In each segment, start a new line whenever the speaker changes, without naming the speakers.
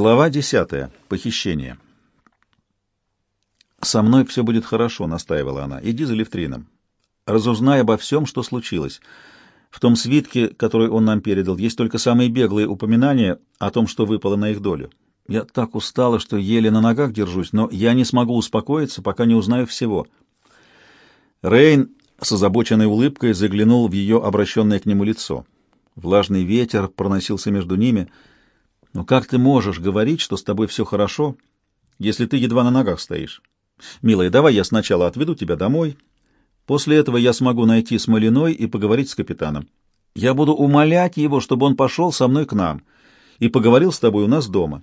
Глава десятая. Похищение. «Со мной все будет хорошо», — настаивала она. «Иди за Левтрином. Разузнай обо всем, что случилось. В том свитке, который он нам передал, есть только самые беглые упоминания о том, что выпало на их долю. Я так устала, что еле на ногах держусь, но я не смогу успокоиться, пока не узнаю всего». Рейн с озабоченной улыбкой заглянул в ее обращенное к нему лицо. Влажный ветер проносился между ними — но как ты можешь говорить, что с тобой все хорошо, если ты едва на ногах стоишь? Милая, давай я сначала отведу тебя домой. После этого я смогу найти Смолиной и поговорить с капитаном. Я буду умолять его, чтобы он пошел со мной к нам и поговорил с тобой у нас дома.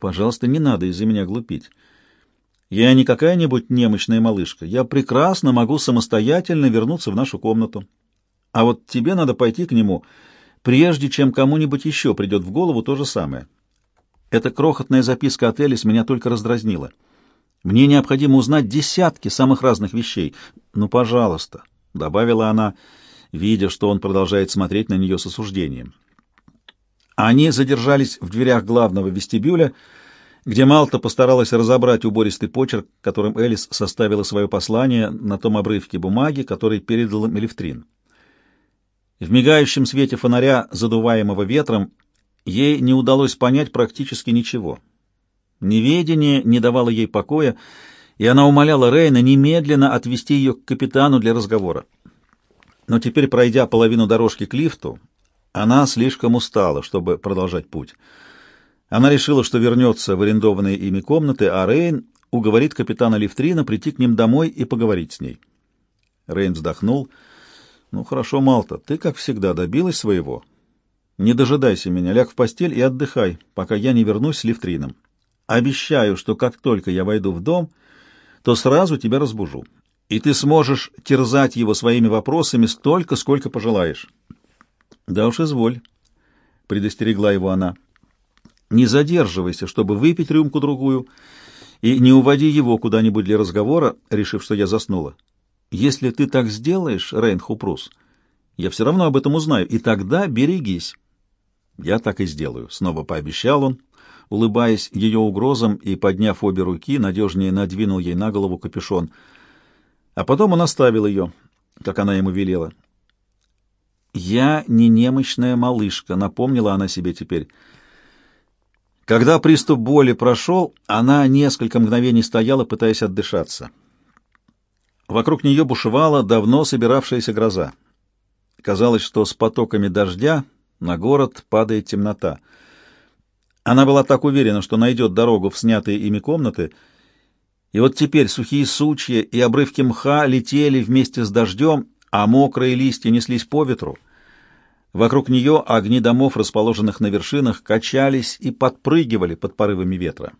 Пожалуйста, не надо из-за меня глупить. Я не какая-нибудь немощная малышка. Я прекрасно могу самостоятельно вернуться в нашу комнату. А вот тебе надо пойти к нему прежде чем кому-нибудь еще придет в голову то же самое. Эта крохотная записка от Элис меня только раздразнила. Мне необходимо узнать десятки самых разных вещей. Ну, пожалуйста, — добавила она, видя, что он продолжает смотреть на нее с осуждением. Они задержались в дверях главного вестибюля, где Малта постаралась разобрать убористый почерк, которым Элис составила свое послание на том обрывке бумаги, который передал Мелевтрин. В мигающем свете фонаря, задуваемого ветром, ей не удалось понять практически ничего. Неведение не давало ей покоя, и она умоляла Рейна немедленно отвести ее к капитану для разговора. Но теперь, пройдя половину дорожки к лифту, она слишком устала, чтобы продолжать путь. Она решила, что вернется в арендованные ими комнаты, а Рейн уговорит капитана Лифтрина прийти к ним домой и поговорить с ней. Рейн вздохнул — ну хорошо, Малта, ты, как всегда, добилась своего. Не дожидайся меня, ляг в постель и отдыхай, пока я не вернусь с лифтрином. Обещаю, что как только я войду в дом, то сразу тебя разбужу, и ты сможешь терзать его своими вопросами столько, сколько пожелаешь. Да уж изволь, — предостерегла его она. Не задерживайся, чтобы выпить рюмку-другую, и не уводи его куда-нибудь для разговора, решив, что я заснула. Если ты так сделаешь, Рейн Хупрус, я все равно об этом узнаю, и тогда берегись. Я так и сделаю, снова пообещал он, улыбаясь ее угрозам и, подняв обе руки, надежнее надвинул ей на голову капюшон. А потом он оставил ее, как она ему велела. «Я не немощная малышка», — напомнила она себе теперь. Когда приступ боли прошел, она несколько мгновений стояла, пытаясь отдышаться. Вокруг нее бушевала давно собиравшаяся гроза. Казалось, что с потоками дождя на город падает темнота. Она была так уверена, что найдет дорогу в снятые ими комнаты, и вот теперь сухие сучья и обрывки мха летели вместе с дождем, а мокрые листья неслись по ветру. Вокруг нее огни домов, расположенных на вершинах, качались и подпрыгивали под порывами ветра.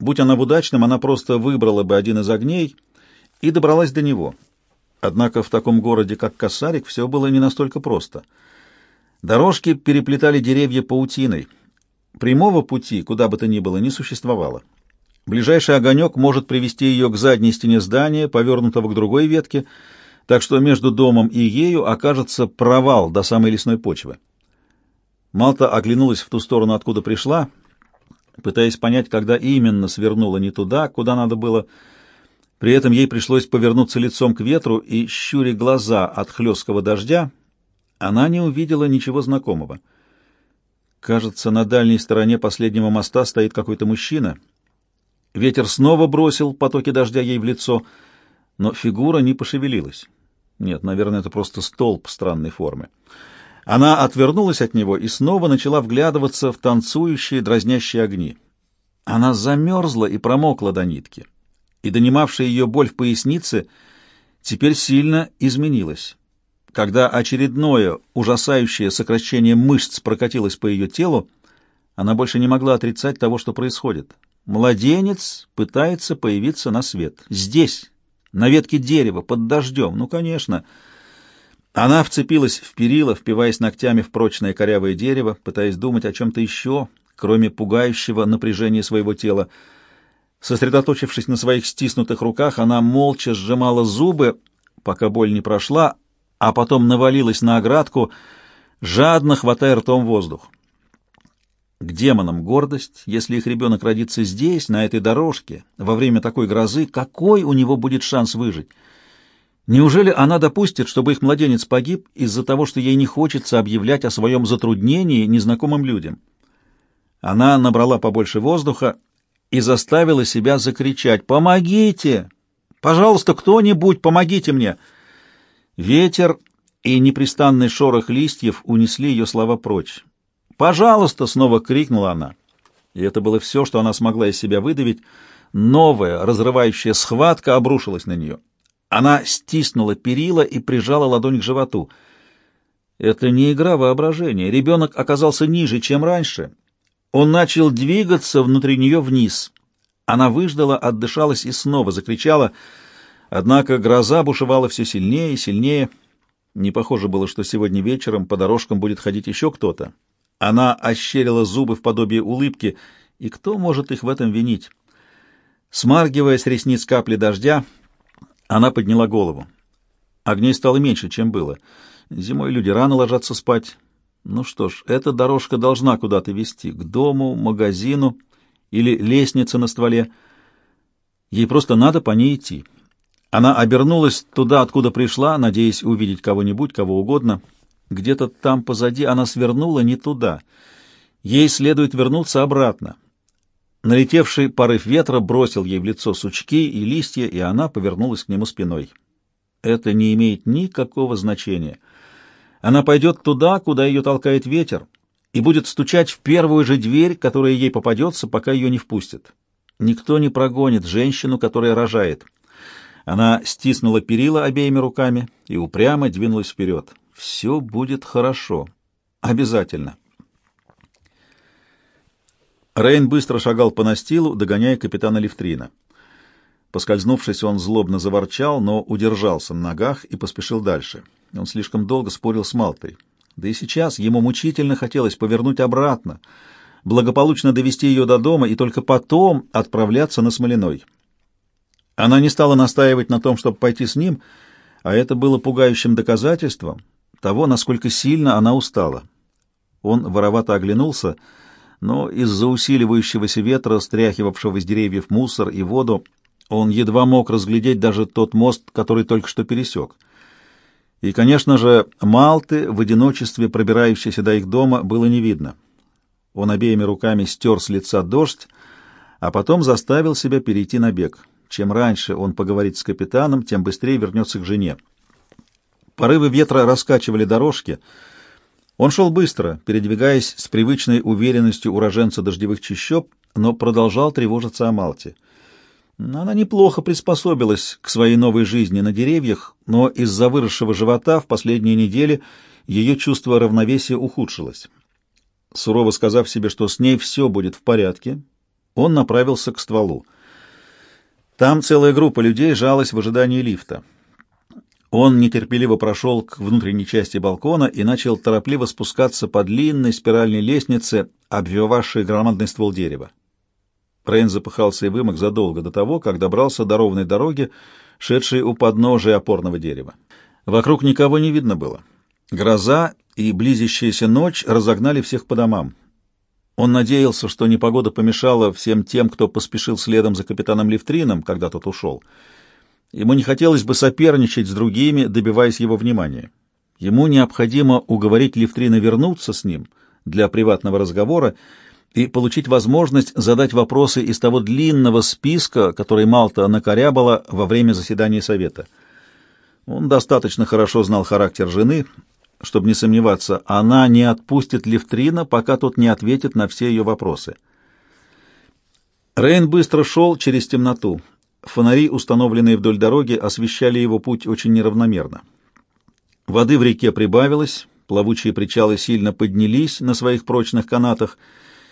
Будь она в удачном, она просто выбрала бы один из огней — и добралась до него. Однако в таком городе, как Косарик, все было не настолько просто. Дорожки переплетали деревья паутиной. Прямого пути, куда бы то ни было, не существовало. Ближайший огонек может привести ее к задней стене здания, повернутого к другой ветке, так что между домом и ею окажется провал до самой лесной почвы. Малта оглянулась в ту сторону, откуда пришла, пытаясь понять, когда именно свернула не туда, куда надо было, — при этом ей пришлось повернуться лицом к ветру, и, щуря глаза от хлесткого дождя, она не увидела ничего знакомого. Кажется, на дальней стороне последнего моста стоит какой-то мужчина. Ветер снова бросил потоки дождя ей в лицо, но фигура не пошевелилась. Нет, наверное, это просто столб странной формы. Она отвернулась от него и снова начала вглядываться в танцующие, дразнящие огни. Она замерзла и промокла до нитки и донимавшая ее боль в пояснице теперь сильно изменилась. Когда очередное ужасающее сокращение мышц прокатилось по ее телу, она больше не могла отрицать того, что происходит. Младенец пытается появиться на свет. Здесь, на ветке дерева, под дождем. Ну, конечно. Она вцепилась в перила, впиваясь ногтями в прочное корявое дерево, пытаясь думать о чем-то еще, кроме пугающего напряжения своего тела. Сосредоточившись на своих стиснутых руках, она молча сжимала зубы, пока боль не прошла, а потом навалилась на оградку, жадно хватая ртом воздух. К демонам гордость, если их ребенок родится здесь, на этой дорожке, во время такой грозы, какой у него будет шанс выжить? Неужели она допустит, чтобы их младенец погиб из-за того, что ей не хочется объявлять о своем затруднении незнакомым людям? Она набрала побольше воздуха и заставила себя закричать «Помогите! Пожалуйста, кто-нибудь, помогите мне!» Ветер и непрестанный шорох листьев унесли ее слова прочь. «Пожалуйста!» — снова крикнула она. И это было все, что она смогла из себя выдавить. Новая, разрывающая схватка обрушилась на нее. Она стиснула перила и прижала ладонь к животу. Это не игра воображения. Ребенок оказался ниже, чем раньше. Он начал двигаться внутри нее вниз. Она выждала, отдышалась и снова закричала. Однако гроза бушевала все сильнее и сильнее. Не похоже было, что сегодня вечером по дорожкам будет ходить еще кто-то. Она ощерила зубы в подобие улыбки, и кто может их в этом винить? Смаргивая с ресниц капли дождя, она подняла голову. Огней стало меньше, чем было. Зимой люди рано ложатся спать. Ну что ж, эта дорожка должна куда-то вести, к дому, магазину или лестнице на стволе. Ей просто надо по ней идти. Она обернулась туда, откуда пришла, надеясь увидеть кого-нибудь, кого угодно. Где-то там позади она свернула не туда. Ей следует вернуться обратно. Налетевший порыв ветра бросил ей в лицо сучки и листья, и она повернулась к нему спиной. Это не имеет никакого значения. Она пойдет туда, куда ее толкает ветер, и будет стучать в первую же дверь, которая ей попадется, пока ее не впустят. Никто не прогонит женщину, которая рожает. Она стиснула перила обеими руками и упрямо двинулась вперед. Все будет хорошо. Обязательно. Рейн быстро шагал по настилу, догоняя капитана Левтрина. Поскользнувшись, он злобно заворчал, но удержался на ногах и поспешил дальше. Он слишком долго спорил с Малтой. Да и сейчас ему мучительно хотелось повернуть обратно, благополучно довести ее до дома и только потом отправляться на Смолиной. Она не стала настаивать на том, чтобы пойти с ним, а это было пугающим доказательством того, насколько сильно она устала. Он воровато оглянулся — но из-за усиливающегося ветра, стряхивавшего из деревьев мусор и воду, он едва мог разглядеть даже тот мост, который только что пересек. И, конечно же, Малты, в одиночестве пробирающейся до их дома, было не видно. Он обеими руками стер с лица дождь, а потом заставил себя перейти на бег. Чем раньше он поговорит с капитаном, тем быстрее вернется к жене. Порывы ветра раскачивали дорожки — он шел быстро, передвигаясь с привычной уверенностью уроженца дождевых чащоб, но продолжал тревожиться о Малте. Она неплохо приспособилась к своей новой жизни на деревьях, но из-за выросшего живота в последние недели ее чувство равновесия ухудшилось. Сурово сказав себе, что с ней все будет в порядке, он направился к стволу. Там целая группа людей жалась в ожидании лифта. Он нетерпеливо прошел к внутренней части балкона и начал торопливо спускаться по длинной спиральной лестнице, обвивавшей громадный ствол дерева. Рейн запыхался и вымок задолго до того, как добрался до ровной дороги, шедшей у подножия опорного дерева. Вокруг никого не видно было. Гроза и близящаяся ночь разогнали всех по домам. Он надеялся, что непогода помешала всем тем, кто поспешил следом за капитаном Левтрином, когда тот ушел — Ему не хотелось бы соперничать с другими, добиваясь его внимания. Ему необходимо уговорить Левтрина вернуться с ним для приватного разговора и получить возможность задать вопросы из того длинного списка, который Малта накорябала во время заседания совета. Он достаточно хорошо знал характер жены, чтобы не сомневаться, она не отпустит Левтрина, пока тот не ответит на все ее вопросы. Рейн быстро шел через темноту. Фонари, установленные вдоль дороги, освещали его путь очень неравномерно. Воды в реке прибавилось, плавучие причалы сильно поднялись на своих прочных канатах,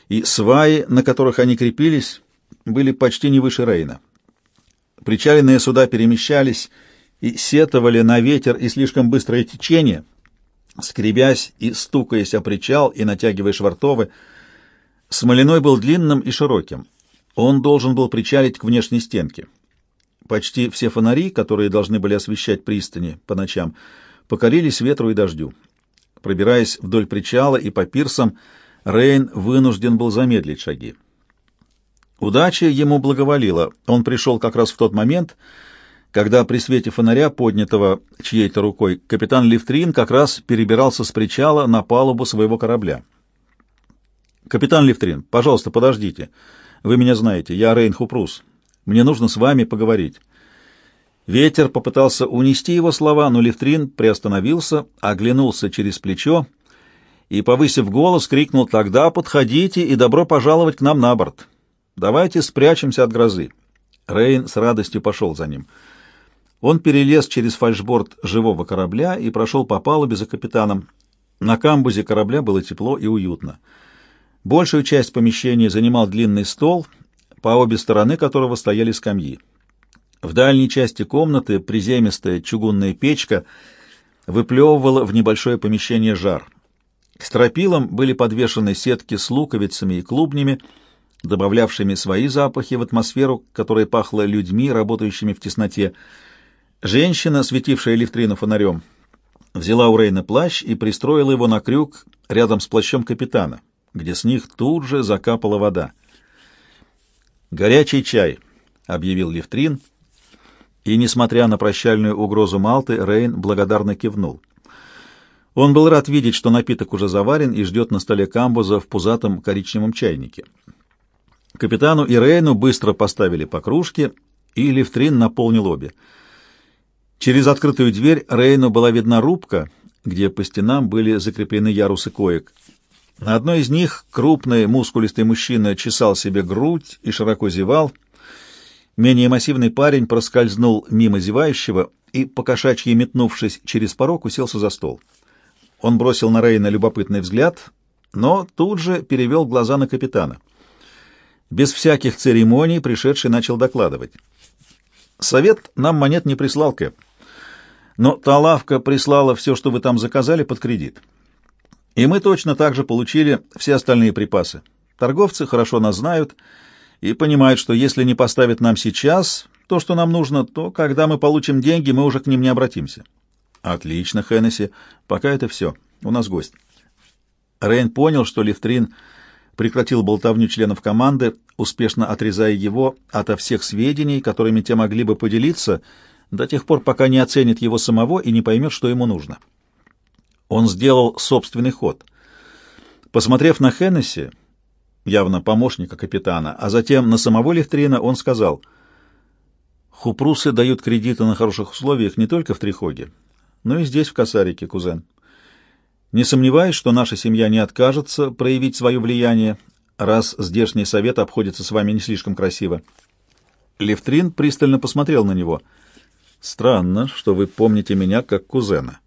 и сваи, на которых они крепились, были почти не выше Рейна. Причаленные суда перемещались и сетовали на ветер и слишком быстрое течение, скребясь и стукаясь о причал и натягивая швартовы. Смоляной был длинным и широким. Он должен был причалить к внешней стенке. Почти все фонари, которые должны были освещать пристани по ночам, покорились ветру и дождю. Пробираясь вдоль причала и по пирсам, Рейн вынужден был замедлить шаги. Удача ему благоволила. Он пришел как раз в тот момент, когда при свете фонаря, поднятого чьей-то рукой, капитан Лифтрин как раз перебирался с причала на палубу своего корабля. «Капитан Лифтрин, пожалуйста, подождите. Вы меня знаете, я Рейн Хупрус. Мне нужно с вами поговорить». Ветер попытался унести его слова, но Лифтрин приостановился, оглянулся через плечо и, повысив голос, крикнул «Тогда подходите и добро пожаловать к нам на борт. Давайте спрячемся от грозы». Рейн с радостью пошел за ним. Он перелез через фальшборд живого корабля и прошел по палубе за капитаном. На камбузе корабля было тепло и уютно. Большую часть помещения занимал длинный стол, по обе стороны которого стояли скамьи. В дальней части комнаты приземистая чугунная печка выплевывала в небольшое помещение жар. К стропилам были подвешены сетки с луковицами и клубнями, добавлявшими свои запахи в атмосферу, которая пахла людьми, работающими в тесноте. Женщина, светившая лифтрину фонарем, взяла у Рейна плащ и пристроила его на крюк рядом с плащом капитана, где с них тут же закапала вода. «Горячий чай», — объявил Лифтрин, и, несмотря на прощальную угрозу Малты, Рейн благодарно кивнул. Он был рад видеть, что напиток уже заварен и ждет на столе камбуза в пузатом коричневом чайнике. Капитану и Рейну быстро поставили по кружке, и Лифтрин наполнил обе. Через открытую дверь Рейну была видна рубка, где по стенам были закреплены ярусы коек. На одной из них крупный мускулистый мужчина чесал себе грудь и широко зевал. Менее массивный парень проскользнул мимо зевающего и, покошачьи метнувшись через порог, уселся за стол. Он бросил на Рейна любопытный взгляд, но тут же перевел глаза на капитана. Без всяких церемоний пришедший начал докладывать. «Совет нам монет не прислал, Кэп. Но та лавка прислала все, что вы там заказали, под кредит. И мы точно так же получили все остальные припасы. Торговцы хорошо нас знают и понимают, что если не поставят нам сейчас то, что нам нужно, то когда мы получим деньги, мы уже к ним не обратимся. Отлично, Хеннесси. Пока это все. У нас гость. Рейн понял, что Лифтрин прекратил болтовню членов команды, успешно отрезая его ото всех сведений, которыми те могли бы поделиться, до тех пор, пока не оценит его самого и не поймет, что ему нужно. Он сделал собственный ход. Посмотрев на Хеннесси, явно помощника капитана, а затем на самого Лифтрина, он сказал, «Хупрусы дают кредиты на хороших условиях не только в Трихоге, но и здесь, в Касарике, кузен. Не сомневаюсь, что наша семья не откажется проявить свое влияние, раз здешний совет обходится с вами не слишком красиво. Левтрин пристально посмотрел на него. «Странно, что вы помните меня как кузена».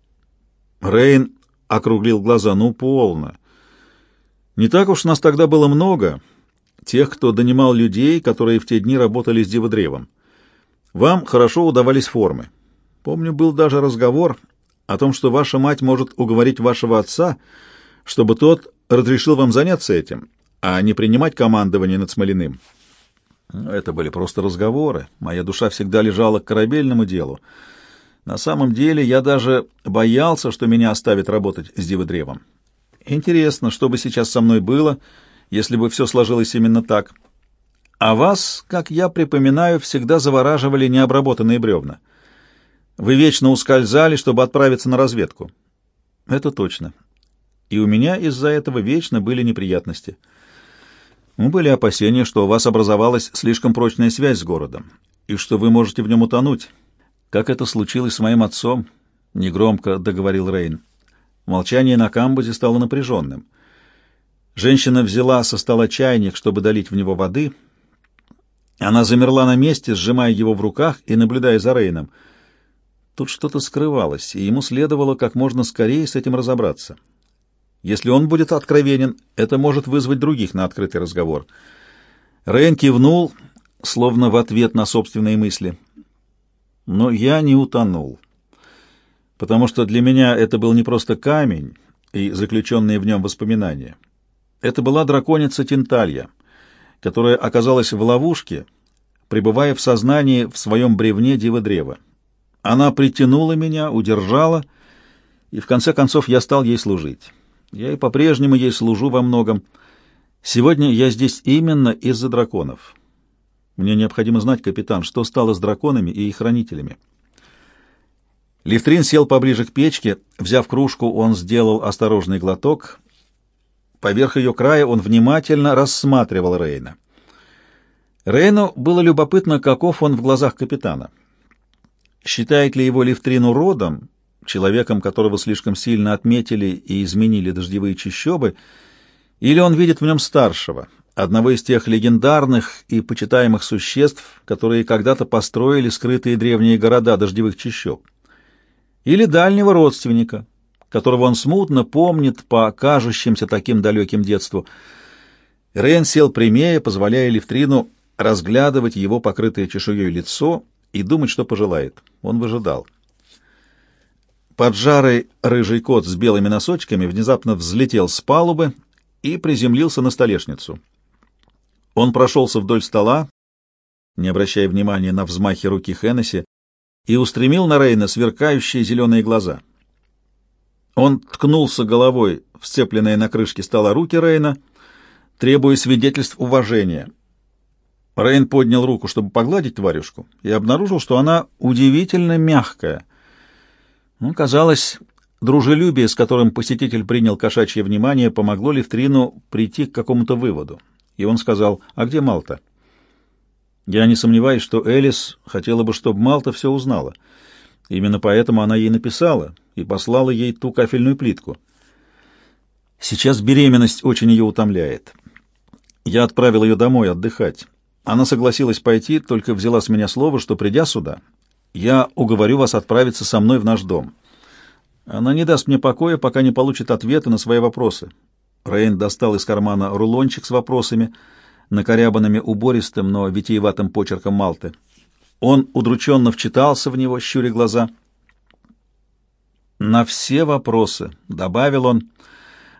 Рейн округлил глаза. «Ну, полно. Не так уж нас тогда было много, тех, кто донимал людей, которые в те дни работали с диводревом. Вам хорошо удавались формы. Помню, был даже разговор о том, что ваша мать может уговорить вашего отца, чтобы тот разрешил вам заняться этим, а не принимать командование над Смолиным. Это были просто разговоры. Моя душа всегда лежала к корабельному делу. На самом деле я даже боялся, что меня оставят работать с диводревом. Интересно, что бы сейчас со мной было, если бы все сложилось именно так. А вас, как я припоминаю, всегда завораживали необработанные бревна. Вы вечно ускользали, чтобы отправиться на разведку. Это точно. И у меня из-за этого вечно были неприятности. Ну, были опасения, что у вас образовалась слишком прочная связь с городом, и что вы можете в нем утонуть. Как это случилось с моим отцом, — негромко договорил Рейн. Молчание на камбузе стало напряженным. Женщина взяла со стола чайник, чтобы долить в него воды. Она замерла на месте, сжимая его в руках и наблюдая за Рейном — Тут что-то скрывалось, и ему следовало как можно скорее с этим разобраться. Если он будет откровенен, это может вызвать других на открытый разговор. Рейн кивнул, словно в ответ на собственные мысли. Но я не утонул, потому что для меня это был не просто камень и заключенные в нем воспоминания. Это была драконица Тинталья, которая оказалась в ловушке, пребывая в сознании в своем бревне Дива-древа. Она притянула меня, удержала, и в конце концов я стал ей служить. Я и по-прежнему ей служу во многом. Сегодня я здесь именно из-за драконов. Мне необходимо знать, капитан, что стало с драконами и их хранителями. Лифтрин сел поближе к печке. Взяв кружку, он сделал осторожный глоток. Поверх ее края он внимательно рассматривал Рейна. Рейну было любопытно, каков он в глазах капитана. Считает ли его Лифтрину родом, человеком, которого слишком сильно отметили и изменили дождевые чащобы, или он видит в нем старшего, одного из тех легендарных и почитаемых существ, которые когда-то построили скрытые древние города дождевых чащоб, или дальнего родственника, которого он смутно помнит по кажущимся таким далеким детству. Рейн сел прямее, позволяя Лифтрину разглядывать его покрытое чешуей лицо и думать, что пожелает. Он выжидал. Поджарый рыжий кот с белыми носочками внезапно взлетел с палубы и приземлился на столешницу. Он прошелся вдоль стола, не обращая внимания на взмахи руки Хеннесси, и устремил на Рейна сверкающие зеленые глаза. Он ткнулся головой в сцепленные на крышке стола руки Рейна, требуя свидетельств уважения. Рейн поднял руку, чтобы погладить тварюшку, и обнаружил, что она удивительно мягкая. Ну, казалось, дружелюбие, с которым посетитель принял кошачье внимание, помогло Левтрину прийти к какому-то выводу. И он сказал, «А где Малта?» Я не сомневаюсь, что Элис хотела бы, чтобы Малта все узнала. Именно поэтому она ей написала и послала ей ту кафельную плитку. Сейчас беременность очень ее утомляет. Я отправил ее домой отдыхать. Она согласилась пойти, только взяла с меня слово, что, придя сюда, я уговорю вас отправиться со мной в наш дом. Она не даст мне покоя, пока не получит ответы на свои вопросы. Рейн достал из кармана рулончик с вопросами, накорябанными убористым, но витиеватым почерком Малты. Он удрученно вчитался в него, щуря глаза. «На все вопросы», — добавил он,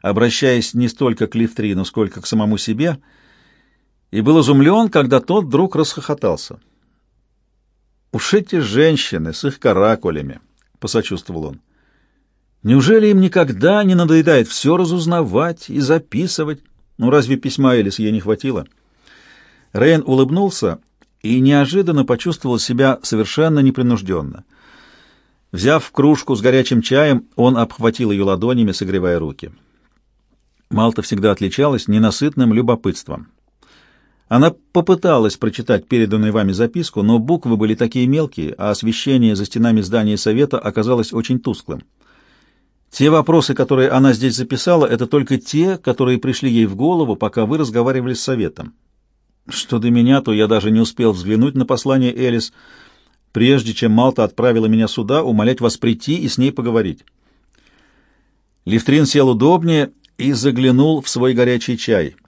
обращаясь не столько к Лифтрину, сколько к самому себе — и был изумлен, когда тот вдруг расхохотался. «Уж эти женщины с их каракулями!» — посочувствовал он. «Неужели им никогда не надоедает все разузнавать и записывать? Ну, разве письма Элис ей не хватило?» Рейн улыбнулся и неожиданно почувствовал себя совершенно непринужденно. Взяв кружку с горячим чаем, он обхватил ее ладонями, согревая руки. Малта всегда отличалась ненасытным любопытством. Она попыталась прочитать переданную вами записку, но буквы были такие мелкие, а освещение за стенами здания совета оказалось очень тусклым. Те вопросы, которые она здесь записала, это только те, которые пришли ей в голову, пока вы разговаривали с советом. Что до меня, то я даже не успел взглянуть на послание Элис, прежде чем Малта отправила меня сюда умолять вас прийти и с ней поговорить. Лифтрин сел удобнее и заглянул в свой горячий чай —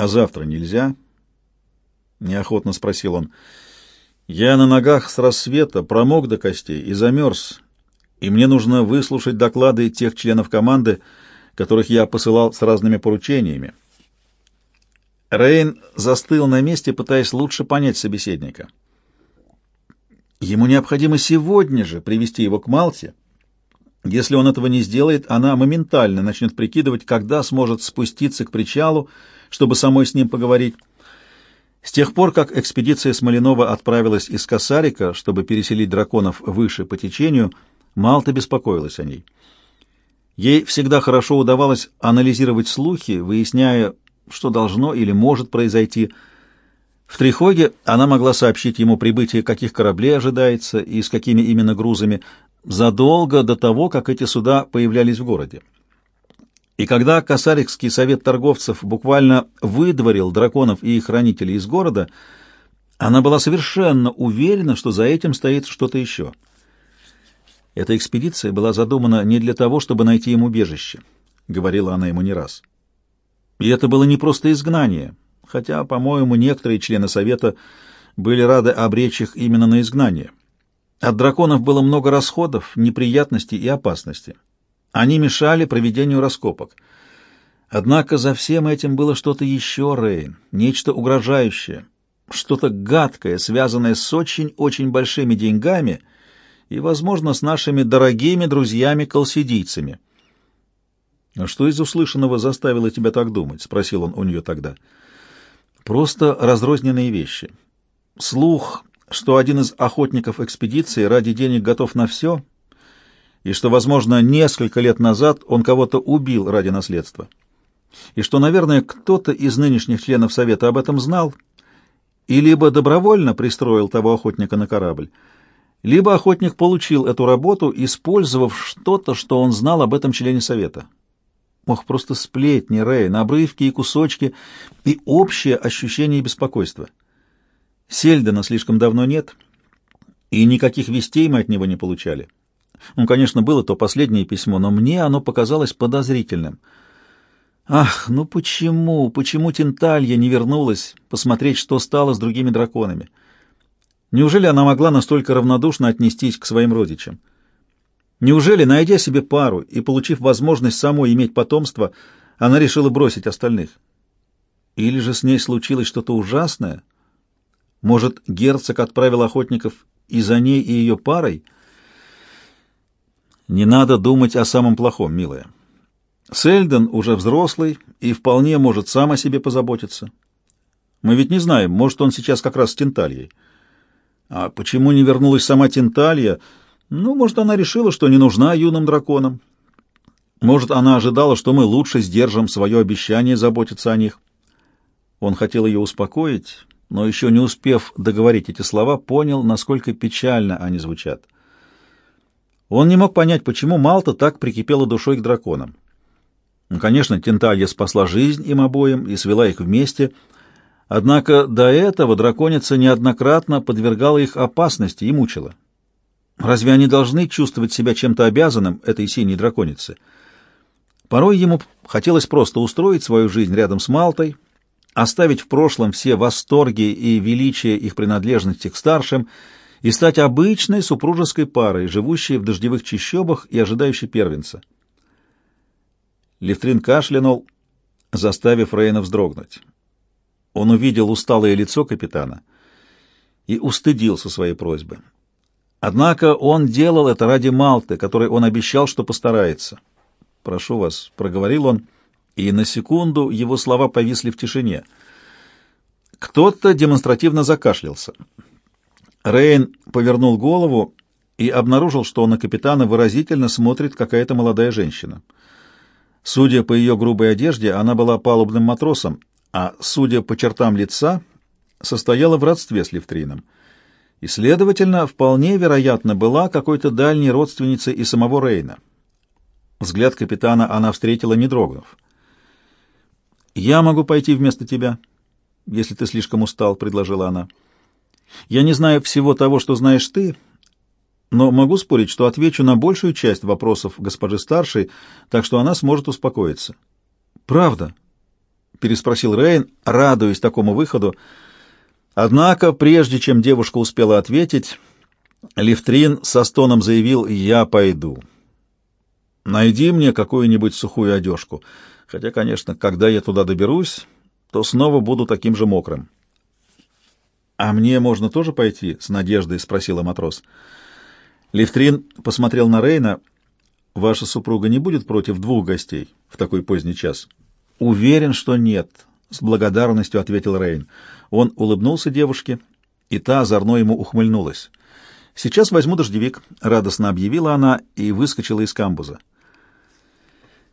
«А завтра нельзя?» — неохотно спросил он. «Я на ногах с рассвета, промок до костей и замерз, и мне нужно выслушать доклады тех членов команды, которых я посылал с разными поручениями». Рейн застыл на месте, пытаясь лучше понять собеседника. Ему необходимо сегодня же привести его к Малте. Если он этого не сделает, она моментально начнет прикидывать, когда сможет спуститься к причалу, чтобы самой с ним поговорить. С тех пор, как экспедиция Смоленова отправилась из Косарика, чтобы переселить драконов выше по течению, Малта беспокоилась о ней. Ей всегда хорошо удавалось анализировать слухи, выясняя, что должно или может произойти. В Трихоге она могла сообщить ему прибытие каких кораблей ожидается и с какими именно грузами, задолго до того, как эти суда появлялись в городе. И когда Косарикский совет торговцев буквально выдворил драконов и их хранителей из города, она была совершенно уверена, что за этим стоит что-то еще. Эта экспедиция была задумана не для того, чтобы найти им убежище, говорила она ему не раз. И это было не просто изгнание, хотя, по-моему, некоторые члены совета были рады обречь их именно на изгнание. От драконов было много расходов, неприятностей и опасностей. Они мешали проведению раскопок. Однако за всем этим было что-то еще, Рейн, нечто угрожающее, что-то гадкое, связанное с очень-очень большими деньгами и, возможно, с нашими дорогими друзьями-колсидийцами. «А что из услышанного заставило тебя так думать?» — спросил он у нее тогда. «Просто разрозненные вещи. Слух, что один из охотников экспедиции ради денег готов на все, и что, возможно, несколько лет назад он кого-то убил ради наследства, и что, наверное, кто-то из нынешних членов Совета об этом знал и либо добровольно пристроил того охотника на корабль, либо охотник получил эту работу, использовав что-то, что он знал об этом члене Совета. Ох, просто сплетни, Рейн, обрывки и кусочки, и общее ощущение беспокойства. Сельдена слишком давно нет, и никаких вестей мы от него не получали. Ну, конечно, было то последнее письмо, но мне оно показалось подозрительным. Ах, ну почему, почему Тенталья не вернулась посмотреть, что стало с другими драконами? Неужели она могла настолько равнодушно отнестись к своим родичам? Неужели, найдя себе пару и получив возможность самой иметь потомство, она решила бросить остальных? Или же с ней случилось что-то ужасное? Может, герцог отправил охотников и за ней, и ее парой? Не надо думать о самом плохом, милая. Сельден уже взрослый и вполне может сам о себе позаботиться. Мы ведь не знаем, может, он сейчас как раз с Тентальей. А почему не вернулась сама Тенталья — ну, может, она решила, что не нужна юным драконам. Может, она ожидала, что мы лучше сдержим свое обещание заботиться о них. Он хотел ее успокоить, но еще не успев договорить эти слова, понял, насколько печально они звучат. Он не мог понять, почему Малта так прикипела душой к драконам. Ну, конечно, Тенталья спасла жизнь им обоим и свела их вместе, однако до этого драконица неоднократно подвергала их опасности и мучила. Разве они должны чувствовать себя чем-то обязанным этой синей драконице? Порой ему хотелось просто устроить свою жизнь рядом с Малтой, оставить в прошлом все восторги и величие их принадлежности к старшим и стать обычной супружеской парой, живущей в дождевых чащобах и ожидающей первенца. Левтрин кашлянул, заставив Рейна вздрогнуть. Он увидел усталое лицо капитана и устыдился своей просьбы. Однако он делал это ради Малты, которой он обещал, что постарается. «Прошу вас», — проговорил он, и на секунду его слова повисли в тишине. Кто-то демонстративно закашлялся. Рейн повернул голову и обнаружил, что на капитана выразительно смотрит какая-то молодая женщина. Судя по ее грубой одежде, она была палубным матросом, а, судя по чертам лица, состояла в родстве с Левтрином и, следовательно, вполне вероятно была какой-то дальней родственницей и самого Рейна. Взгляд капитана она встретила, не дрогнув. «Я могу пойти вместо тебя, если ты слишком устал», — предложила она. «Я не знаю всего того, что знаешь ты, но могу спорить, что отвечу на большую часть вопросов госпожи старшей, так что она сможет успокоиться». «Правда?» — переспросил Рейн, радуясь такому выходу. Однако, прежде чем девушка успела ответить, Лифтрин со стоном заявил «Я пойду». «Найди мне какую-нибудь сухую одежку, хотя, конечно, когда я туда доберусь, то снова буду таким же мокрым». «А мне можно тоже пойти?» — с надеждой спросила матрос. Лифтрин посмотрел на Рейна. «Ваша супруга не будет против двух гостей в такой поздний час?» «Уверен, что нет», — с благодарностью ответил Рейн. Он улыбнулся девушке, и та озорно ему ухмыльнулась. «Сейчас возьму дождевик», — радостно объявила она и выскочила из камбуза.